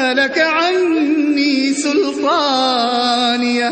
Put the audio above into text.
هلك عني سلطانية.